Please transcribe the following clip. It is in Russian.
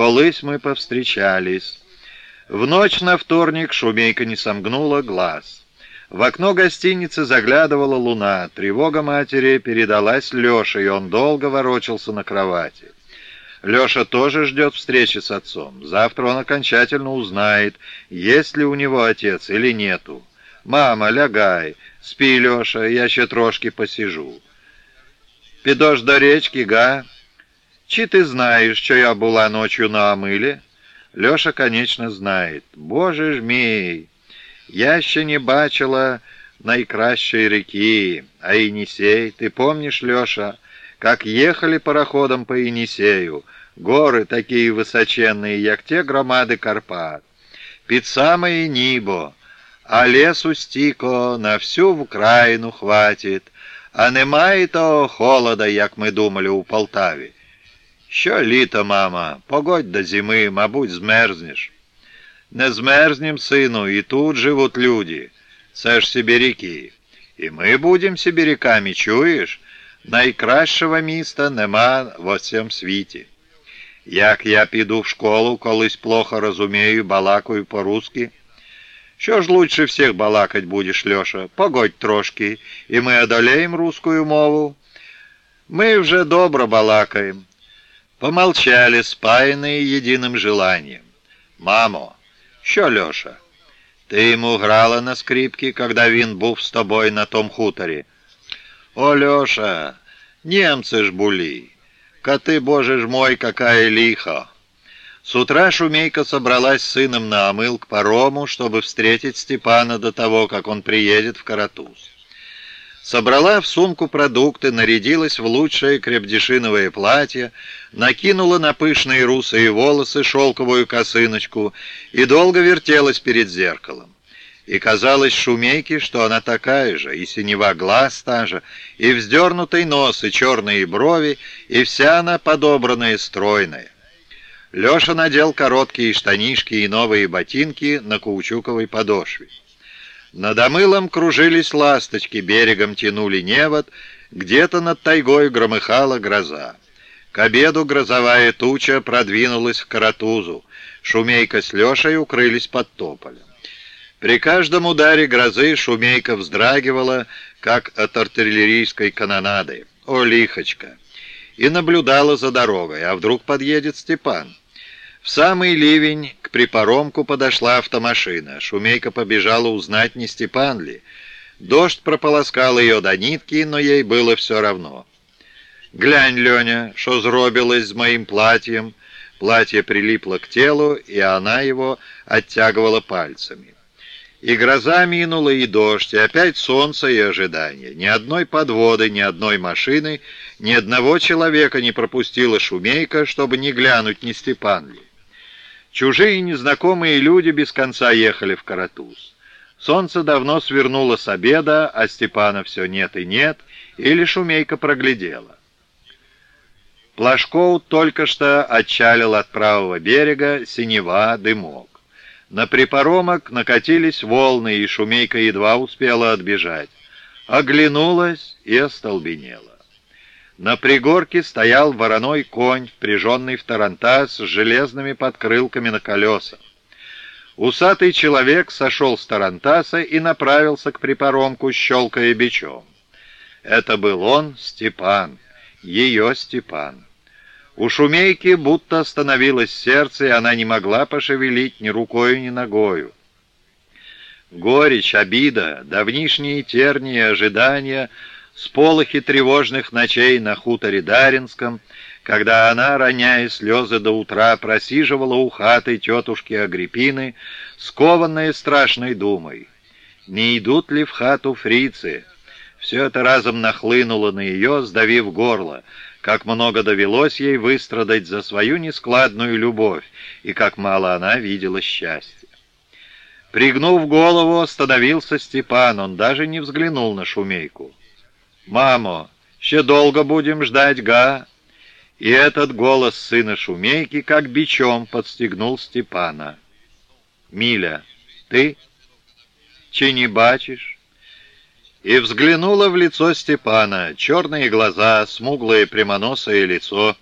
колись мы повстречались. В ночь на вторник Шумейка не сомкнула глаз. В окно гостиницы заглядывала луна. Тревога матери передалась Леше, и он долго ворочался на кровати. Леша тоже ждет встречи с отцом. Завтра он окончательно узнает, есть ли у него отец или нету. «Мама, лягай, спи, Леша, я ще трошки посижу». «Підеш до речки, га?» «Чи ты знаешь, что я была ночью на омыле?» Леша, конечно, знает. «Боже ж мій! Я ще не бачила найкращей реки, а Енисей. Ты помнишь, Леша, как ехали пароходом по Енисею? Горы такие высоченные, як те громады Карпат. Під самое небо, а лесу стіко на всю Вкраїну хватит, а немає того холода, як ми думали у Полтаві. Що літо, мама, погодь до зими, мабуть, змерзнеш. Не змерзнем, сину, і тут живуть люди. Це ж сибіряки. І ми будемо сибіряками, чуєш? Найкращого міста нема во всьому світі. Як я піду в школу, колись плохо розумію, балакаю по-русски. Що ж лучше всіх балакать будеш, Льоша? Погодь трошки, і ми одолеем русскую мову. Мы вже добро балакаем. Помолчали, спаянные единым желанием. «Мамо!» «Що, Льоша?» «Ти йому грала на скрипці, когда він був з тобою на том хуторі?» «О, Леша, немцы ж були! Коты, боже ж мой, какая лихо!» С утра Шумейка собралась с сыном на омыл к парому, чтобы встретить Степана до того, как он приедет в Каратуз. Собрала в сумку продукты, нарядилась в лучшее крепдешиновое платье, накинула на пышные русые волосы шелковую косыночку и долго вертелась перед зеркалом. И казалось Шумейке, что она такая же, и синева глаз та же, и вздернутый нос, и черные брови, и вся она подобранная стройная. Леша надел короткие штанишки и новые ботинки на каучуковой подошве. Над омылом кружились ласточки, берегом тянули невод, где-то над тайгой громыхала гроза. К обеду грозовая туча продвинулась в Каратузу. Шумейка с Лешей укрылись под тополем. При каждом ударе грозы Шумейка вздрагивала, как от артиллерийской канонады. О, лихочка! И наблюдала за дорогой, а вдруг подъедет Степан. В самый ливень к припоромку подошла автомашина. Шумейка побежала узнать, не Степан ли. Дождь прополоскал ее до нитки, но ей было все равно. «Глянь, Леня, что зробилось с моим платьем?» Платье прилипло к телу, и она его оттягивала пальцами. И гроза минула, и дождь, и опять солнце и ожидание. Ни одной подводы, ни одной машины, ни одного человека не пропустила шумейка, чтобы не глянуть, не Степан ли. Чужие незнакомые люди без конца ехали в Каратуз. Солнце давно свернуло с обеда, а Степана все нет и нет, или шумейка проглядела. Плашков только что отчалил от правого берега, синева, дымок. На припоромок накатились волны, и шумейка едва успела отбежать. Оглянулась и остолбенела. На пригорке стоял вороной конь, впряженный в тарантас с железными подкрылками на колесах. Усатый человек сошел с тарантаса и направился к припоромку, щелкая бичом. Это был он, Степан, ее Степан. У шумейки будто остановилось сердце, и она не могла пошевелить ни рукою, ни ногою. Горечь, обида, давнишние тернии ожидания — сполохи тревожных ночей на хуторе Даринском, когда она, роняя слезы до утра, просиживала у хаты тетушки Агриппины, скованная страшной думой. Не идут ли в хату фрицы? Все это разом нахлынуло на ее, сдавив горло, как много довелось ей выстрадать за свою нескладную любовь, и как мало она видела счастья. Пригнув голову, остановился Степан, он даже не взглянул на шумейку. «Мамо, ще долго будем ждать, га?» И этот голос сына Шумейки как бичом подстегнул Степана. «Миля, ты? Чи не бачишь?» И взглянула в лицо Степана, черные глаза, смуглое прямоносое лицо,